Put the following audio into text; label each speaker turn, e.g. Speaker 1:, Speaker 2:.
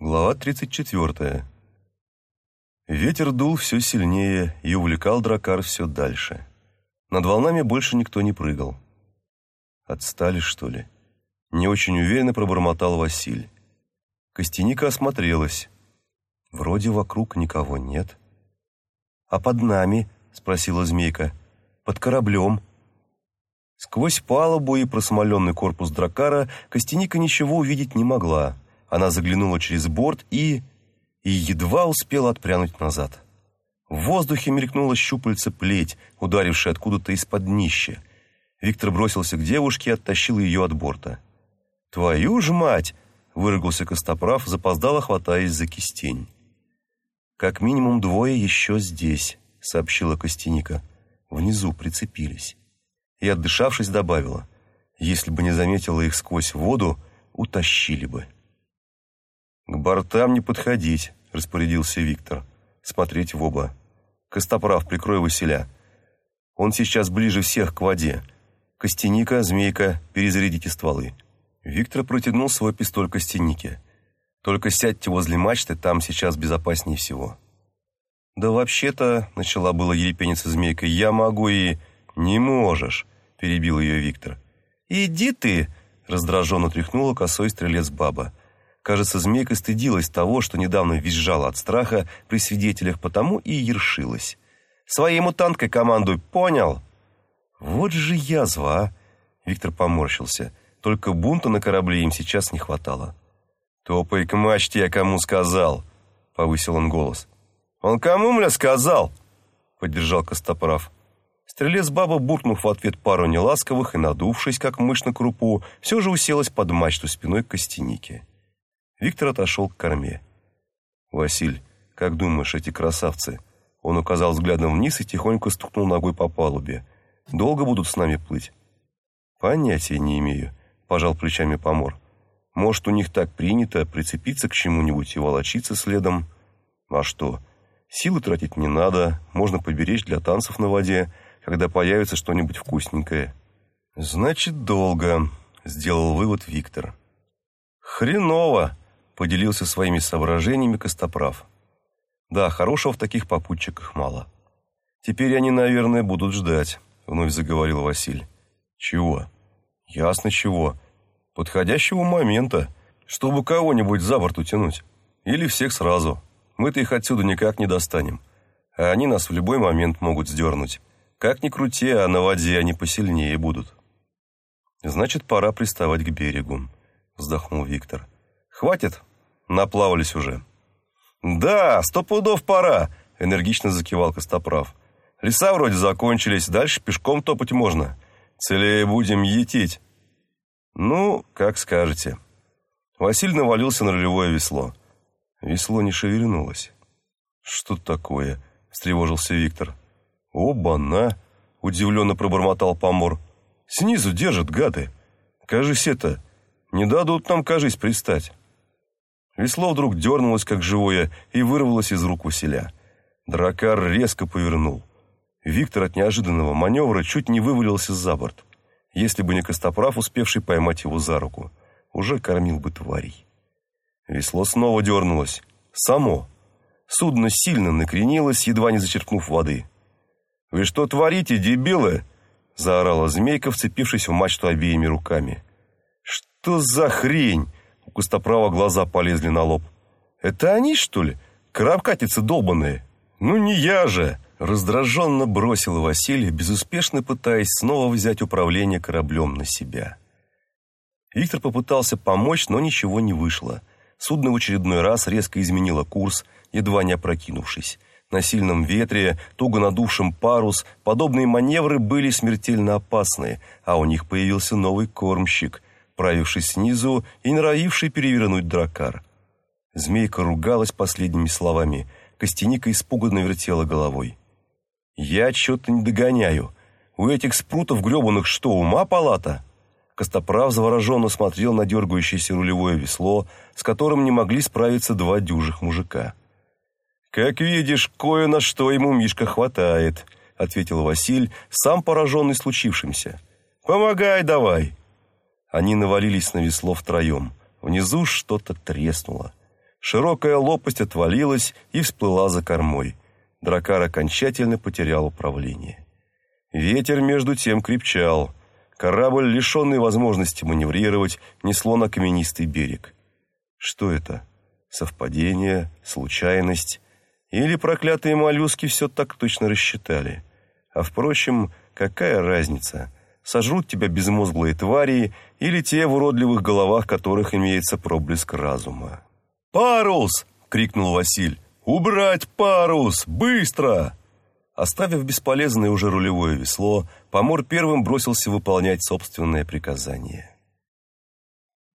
Speaker 1: Глава 34. Ветер дул все сильнее и увлекал дракар все дальше. Над волнами больше никто не прыгал. Отстали, что ли? Не очень уверенно пробормотал Василь. Костяника осмотрелась. Вроде вокруг никого нет. «А под нами?» — спросила змейка. «Под кораблем». Сквозь палубу и просмоленный корпус дракара Костяника ничего увидеть не могла — она заглянула через борт и... и едва успела отпрянуть назад. В воздухе мелькнула щупальца плеть, ударившая откуда-то из-под днища. Виктор бросился к девушке и оттащил ее от борта. «Твою ж мать!» — выругался Костоправ, запоздало хватаясь за кистень. «Как минимум двое еще здесь», — сообщила Костяника. Внизу прицепились. И, отдышавшись, добавила. «Если бы не заметила их сквозь воду, утащили бы». «К бортам не подходить», — распорядился Виктор. «Смотреть в оба. Костоправ, прикрой Василя. Он сейчас ближе всех к воде. Костяника, змейка, перезарядите стволы». Виктор протянул свой пистоль Костянике. «Только сядьте возле мачты, там сейчас безопаснее всего». «Да вообще-то», — начала было ерепениться змейка, — «я могу и...» «Не можешь», — перебил ее Виктор. «Иди ты!» — раздраженно тряхнула косой стрелец баба. Кажется, змейка стыдилась того, что недавно визжала от страха при свидетелях, потому и ершилась. «Своей мутанткой командуй, понял?» «Вот же язва, а!» Виктор поморщился. Только бунта на корабле им сейчас не хватало. «Топай к мачте, я кому сказал!» Повысил он голос. «Он кому, мля, сказал?» Поддержал Костоправ. Стрелец баба, буркнув в ответ пару неласковых и надувшись, как мышь на крупу, все же уселась под мачту спиной к костянике. Виктор отошел к корме. «Василь, как думаешь, эти красавцы?» Он указал взглядом вниз и тихонько стукнул ногой по палубе. «Долго будут с нами плыть?» «Понятия не имею», — пожал плечами помор. «Может, у них так принято прицепиться к чему-нибудь и волочиться следом? А что? Силы тратить не надо, можно поберечь для танцев на воде, когда появится что-нибудь вкусненькое». «Значит, долго», — сделал вывод Виктор. «Хреново!» Поделился своими соображениями Костоправ. Да, хорошего в таких попутчиках мало. Теперь они, наверное, будут ждать, вновь заговорил Василь. Чего? Ясно чего. Подходящего момента, чтобы кого-нибудь за борт утянуть. Или всех сразу. Мы-то их отсюда никак не достанем. А они нас в любой момент могут сдернуть. Как ни крути, а на воде они посильнее будут. Значит, пора приставать к берегу, вздохнул Виктор. Хватит Наплавались уже. «Да, сто пудов пора!» — энергично закивал Костоправ. «Леса вроде закончились, дальше пешком топать можно. Целее будем етить». «Ну, как скажете». Василий навалился на рулевое весло. Весло не шевельнулось. «Что такое?» — встревожился Виктор. «Оба-на!» — удивленно пробормотал помор. «Снизу держат, гады! Кажись это, не дадут нам, кажись, пристать». Весло вдруг дернулось, как живое, и вырвалось из рук Василя. Дракар резко повернул. Виктор от неожиданного маневра чуть не вывалился за борт. Если бы не Костоправ, успевший поймать его за руку, уже кормил бы тварей. Весло снова дернулось. Само. Судно сильно накренилось, едва не зачерпнув воды. «Вы что творите, дебилы?» — заорала змейка, вцепившись в мачту обеими руками. «Что за хрень?» У Костоправа глаза полезли на лоб. «Это они, что ли? Карабкатицы долбанные!» «Ну не я же!» Раздраженно бросил Василий, безуспешно пытаясь снова взять управление кораблем на себя. Виктор попытался помочь, но ничего не вышло. Судно в очередной раз резко изменило курс, едва не опрокинувшись. На сильном ветре, туго надувшем парус, подобные маневры были смертельно опасны, а у них появился новый кормщик, правивший снизу и норовивший перевернуть дракар. Змейка ругалась последними словами. Костяника испуганно вертела головой. «Я что-то не догоняю. У этих спрутов гребаных что, ума палата?» Костоправ завороженно смотрел на дергающееся рулевое весло, с которым не могли справиться два дюжих мужика. «Как видишь, кое на что ему Мишка хватает», — ответил Василь, сам пораженный случившимся. «Помогай давай». Они навалились на весло втроем. Внизу что-то треснуло. Широкая лопасть отвалилась и всплыла за кормой. Дракар окончательно потерял управление. Ветер между тем крепчал. Корабль, лишенный возможности маневрировать, несло на каменистый берег. Что это? Совпадение? Случайность? Или проклятые моллюски все так точно рассчитали? А впрочем, какая разница? Сожрут тебя безмозглые твари или те в уродливых головах, которых имеется проблеск разума. «Парус!» — крикнул Василь. «Убрать парус! Быстро!» Оставив бесполезное уже рулевое весло, Помор первым бросился выполнять собственное приказание.